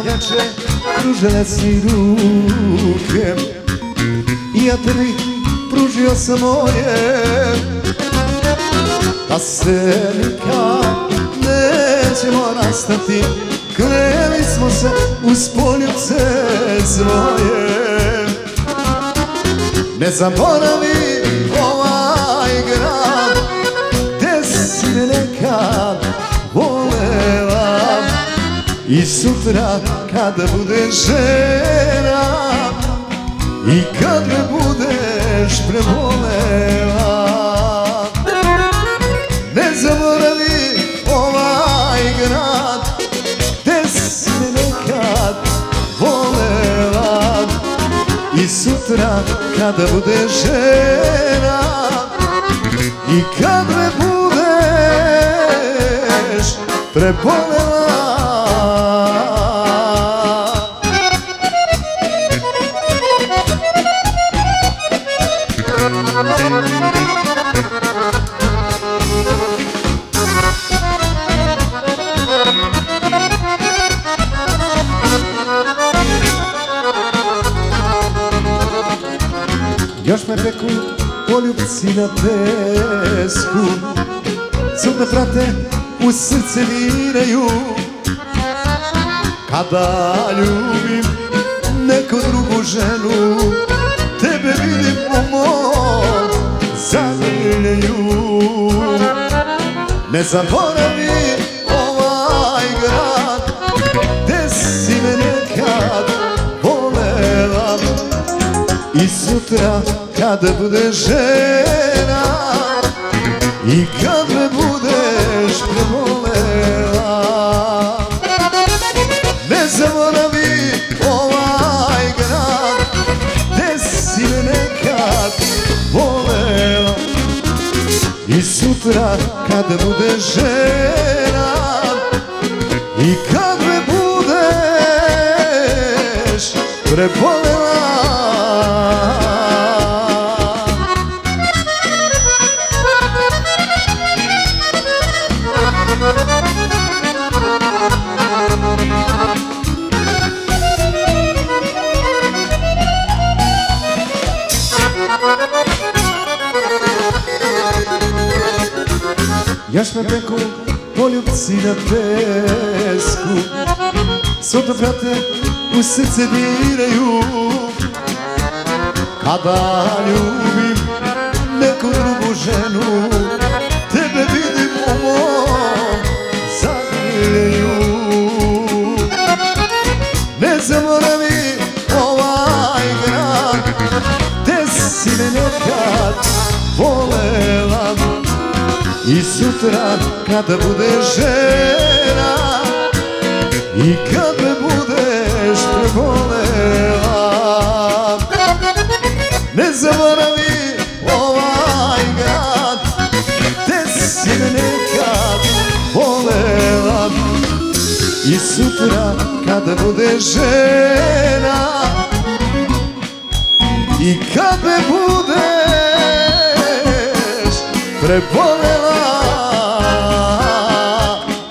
jedno veče pružile si ruke. Ja tebi pružio sam moje. Da se nikad nećemo rastati Kleli smo se uz poljuce svoje. Ne zaboravi I sutra kada budeš žena I kad me budeš prebolela Ne zaboravi ovaj grad Gde si me nekad volela. I sutra kada budeš žena I kad me budeš prebolela Još me peku poljubci na pesku. Me prate, u srce diraju Kada ljubim neku drugu ženu Ne zaboravi ovaj grad Gde si me nekad volela. I sutra kada budeš žena I kad sutra kada budeš žena I kad me budeš prebolela Još me peku poljubci na pesku. Sutra prate u srce diraju Kada ljubim neku drugu ženu Tebe vidim u mom zagrljaju Ne zaboravi ovaj grad Gde si me nekad volela i sutra kada budeš žena I kad me budeš prebolela Ne zaboravi ovaj grad Gde si me nekad volela. I sutra kada budeš žena I kad me budeš prebolela